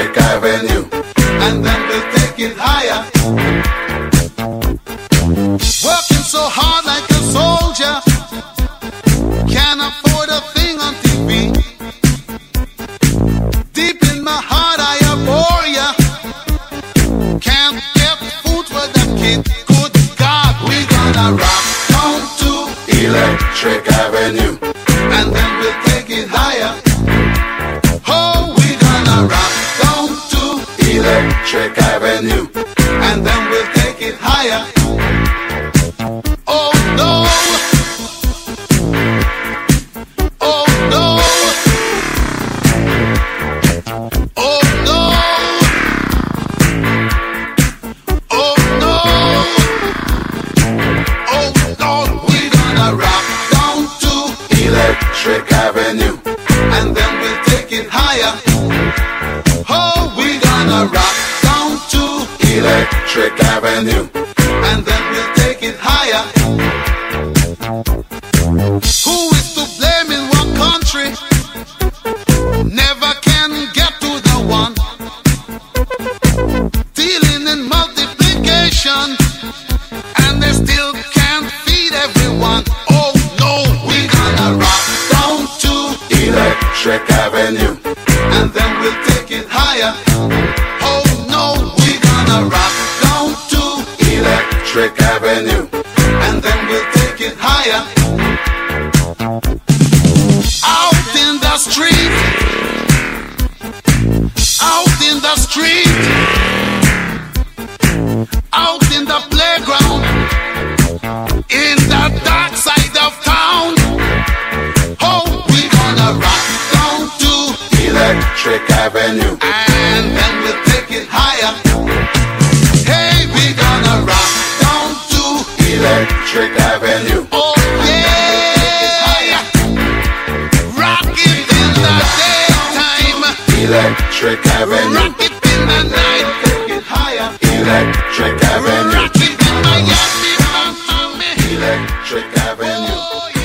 Pacific Avenue, and then we'll take it higher. Working so hard like a soldier, can't afford a thing on TV. Deep in my heart, I abhor ya. Can't get food for the kid. Good God, we gonna rock on to Electric Avenue. Electric Avenue. and then we'll take it higher. Oh no! Oh no! Oh no! Oh no! Oh no! We gonna rock down to Electric Avenue. and then we'll take it higher. Oh, we gonna rock Electric Avenue. and then we'll take it higher. Who is to blame in one country? Never can get to the one. Dealing in multiplication, and they still can't feed everyone. Oh no, we gonna rock down to Electric Avenue. and then we'll take it higher. Electric Avenue. and then we'll take it higher. Out in the street, out in the street, out in the playground, in the dark side of town. Oh, we gonna rock down to Electric Avenue. and then we'll Electric Avenue. rock it in the night, take it higher, Electric Avenue. rock it in Miami, Miami, Electric Avenue. Oh,